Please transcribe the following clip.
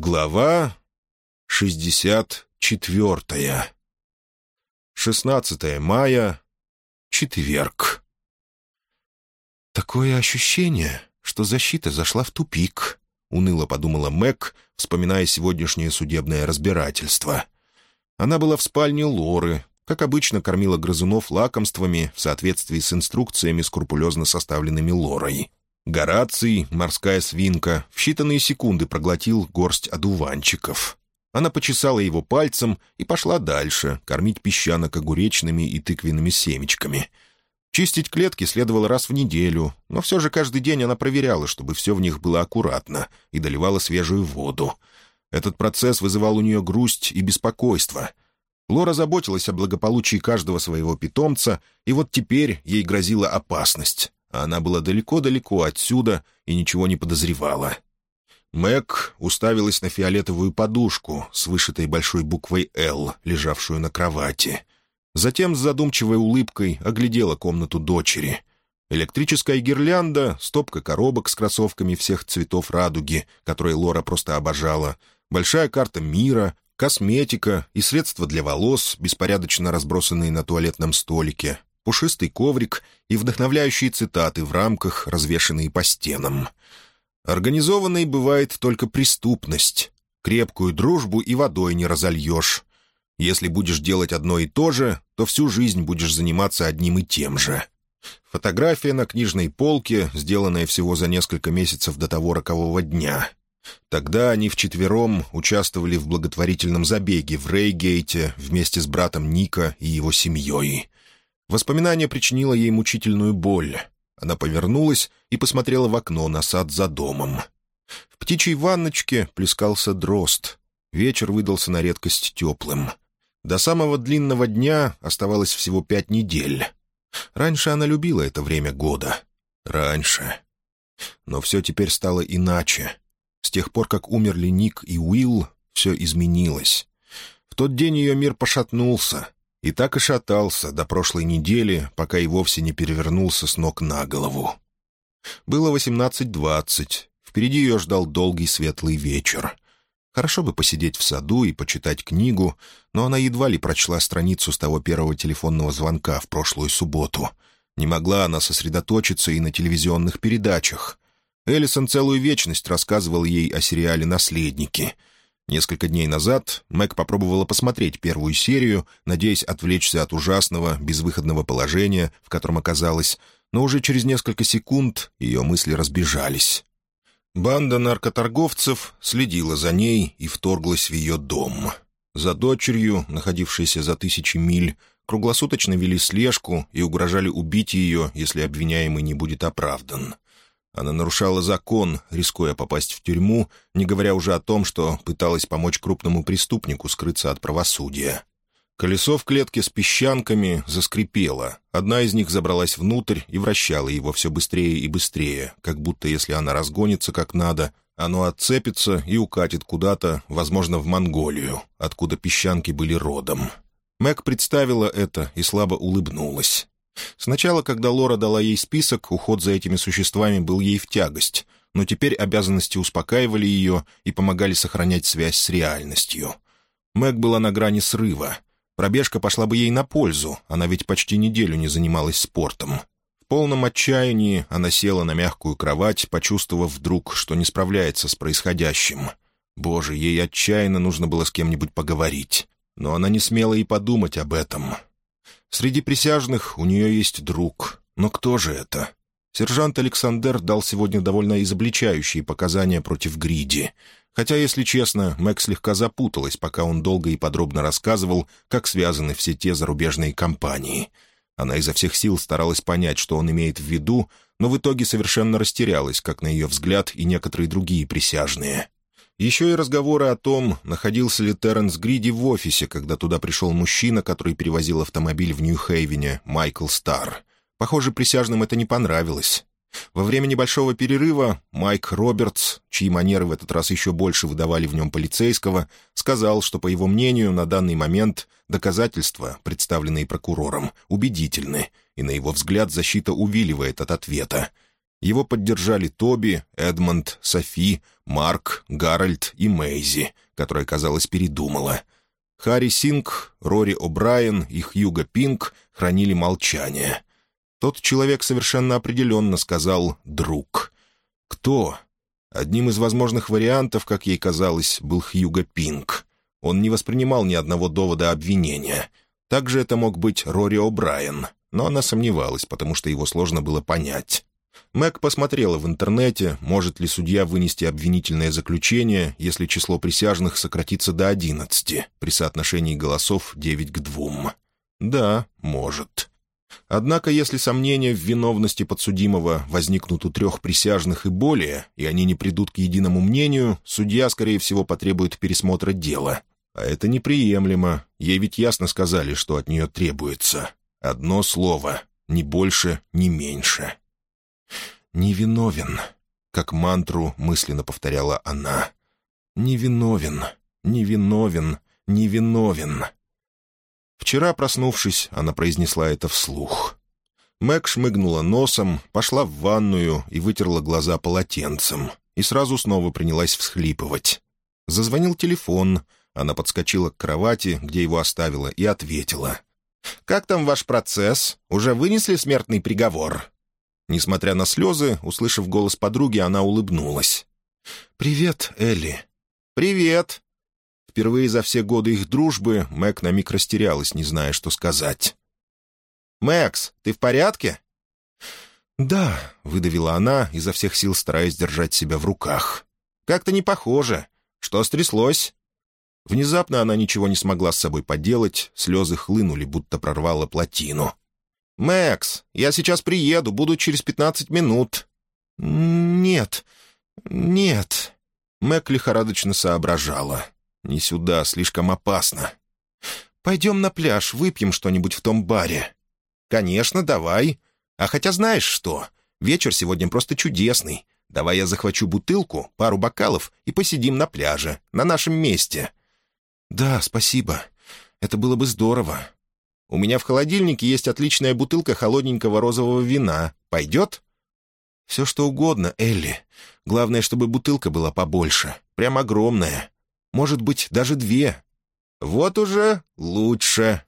Глава 64. 16 мая. Четверг. «Такое ощущение, что защита зашла в тупик», — уныло подумала Мэг, вспоминая сегодняшнее судебное разбирательство. Она была в спальне Лоры, как обычно кормила грызунов лакомствами в соответствии с инструкциями, скрупулезно составленными Лорой. Гораций, морская свинка, в считанные секунды проглотил горсть одуванчиков. Она почесала его пальцем и пошла дальше, кормить песчанок огуречными и тыквенными семечками. Чистить клетки следовало раз в неделю, но все же каждый день она проверяла, чтобы все в них было аккуратно, и доливала свежую воду. Этот процесс вызывал у нее грусть и беспокойство. Лора заботилась о благополучии каждого своего питомца, и вот теперь ей грозила опасность а она была далеко-далеко отсюда и ничего не подозревала. Мэг уставилась на фиолетовую подушку с вышитой большой буквой «Л», лежавшую на кровати. Затем с задумчивой улыбкой оглядела комнату дочери. Электрическая гирлянда, стопка коробок с кроссовками всех цветов радуги, которые Лора просто обожала, большая карта мира, косметика и средства для волос, беспорядочно разбросанные на туалетном столике, пушистый коврик и вдохновляющие цитаты в рамках, развешанные по стенам. Организованной бывает только преступность. Крепкую дружбу и водой не разольешь. Если будешь делать одно и то же, то всю жизнь будешь заниматься одним и тем же. Фотография на книжной полке, сделанная всего за несколько месяцев до того рокового дня. Тогда они вчетвером участвовали в благотворительном забеге в Рейгейте вместе с братом Ника и его семьей. Воспоминание причинило ей мучительную боль. Она повернулась и посмотрела в окно на сад за домом. В птичьей ванночке плескался дрозд. Вечер выдался на редкость теплым. До самого длинного дня оставалось всего пять недель. Раньше она любила это время года. Раньше. Но все теперь стало иначе. С тех пор, как умерли Ник и Уилл, все изменилось. В тот день ее мир пошатнулся. И так и шатался до прошлой недели, пока и вовсе не перевернулся с ног на голову. Было восемнадцать двадцать. Впереди ее ждал долгий светлый вечер. Хорошо бы посидеть в саду и почитать книгу, но она едва ли прочла страницу с того первого телефонного звонка в прошлую субботу. Не могла она сосредоточиться и на телевизионных передачах. Эллисон целую вечность рассказывал ей о сериале «Наследники», Несколько дней назад Мэг попробовала посмотреть первую серию, надеясь отвлечься от ужасного, безвыходного положения, в котором оказалась, но уже через несколько секунд ее мысли разбежались. Банда наркоторговцев следила за ней и вторглась в ее дом. За дочерью, находившейся за тысячи миль, круглосуточно вели слежку и угрожали убить ее, если обвиняемый не будет оправдан — она нарушала закон, рискуя попасть в тюрьму, не говоря уже о том, что пыталась помочь крупному преступнику скрыться от правосудия. Колесо в клетке с песчанками заскрипело. Одна из них забралась внутрь и вращала его все быстрее и быстрее, как будто если она разгонится как надо, оно отцепится и укатит куда-то, возможно, в Монголию, откуда песчанки были родом. Мэг представила это и слабо улыбнулась. Сначала, когда Лора дала ей список, уход за этими существами был ей в тягость, но теперь обязанности успокаивали ее и помогали сохранять связь с реальностью. Мэг была на грани срыва. Пробежка пошла бы ей на пользу, она ведь почти неделю не занималась спортом. В полном отчаянии она села на мягкую кровать, почувствовав вдруг, что не справляется с происходящим. Боже, ей отчаянно нужно было с кем-нибудь поговорить. Но она не смела и подумать об этом. Среди присяжных у нее есть друг. Но кто же это? Сержант Александр дал сегодня довольно изобличающие показания против Гриди. Хотя, если честно, Мэг слегка запуталась, пока он долго и подробно рассказывал, как связаны все те зарубежные компании. Она изо всех сил старалась понять, что он имеет в виду, но в итоге совершенно растерялась, как на ее взгляд и некоторые другие присяжные. Еще и разговоры о том, находился ли Терренс Гриди в офисе, когда туда пришел мужчина, который перевозил автомобиль в Нью-Хейвене, Майкл Стар. Похоже, присяжным это не понравилось. Во время небольшого перерыва Майк Робертс, чьи манеры в этот раз еще больше выдавали в нем полицейского, сказал, что, по его мнению, на данный момент доказательства, представленные прокурором, убедительны, и, на его взгляд, защита увиливает от ответа. Его поддержали Тоби, Эдмонд, Софи, Марк, Гарольд и Мэйзи, которая, казалось, передумала. Харри Синг, Рори О'Брайен и Хьюго Пинк хранили молчание. Тот человек совершенно определенно сказал «друг». Кто? Одним из возможных вариантов, как ей казалось, был Хьюго Пинк. Он не воспринимал ни одного довода обвинения. Также это мог быть Рори О'Брайен, но она сомневалась, потому что его сложно было понять. Мэг посмотрела в интернете, может ли судья вынести обвинительное заключение, если число присяжных сократится до одиннадцати при соотношении голосов девять к двум. Да, может. Однако, если сомнения в виновности подсудимого возникнут у трех присяжных и более, и они не придут к единому мнению, судья, скорее всего, потребует пересмотра дела. А это неприемлемо. Ей ведь ясно сказали, что от нее требуется. Одно слово. Ни больше, ни меньше. «Невиновен», — как мантру мысленно повторяла она. «Невиновен, невиновен, невиновен». Вчера, проснувшись, она произнесла это вслух. Мэг шмыгнула носом, пошла в ванную и вытерла глаза полотенцем, и сразу снова принялась всхлипывать. Зазвонил телефон, она подскочила к кровати, где его оставила, и ответила. «Как там ваш процесс? Уже вынесли смертный приговор?» Несмотря на слезы, услышав голос подруги, она улыбнулась. «Привет, Элли». «Привет». Впервые за все годы их дружбы Мэг на миг растерялась, не зная, что сказать. «Мэкс, ты в порядке?» «Да», — выдавила она, изо всех сил стараясь держать себя в руках. «Как-то не похоже. Что стряслось?» Внезапно она ничего не смогла с собой поделать, слезы хлынули, будто прорвала плотину. «Мэкс, я сейчас приеду, буду через пятнадцать минут». «Нет, нет». Мэг лихорадочно соображала. «Не сюда, слишком опасно». «Пойдем на пляж, выпьем что-нибудь в том баре». «Конечно, давай. А хотя знаешь что? Вечер сегодня просто чудесный. Давай я захвачу бутылку, пару бокалов и посидим на пляже, на нашем месте». «Да, спасибо. Это было бы здорово. У меня в холодильнике есть отличная бутылка холодненького розового вина. Пойдет?» «Все что угодно, Элли. Главное, чтобы бутылка была побольше. Прям огромная. Может быть, даже две». «Вот уже лучше».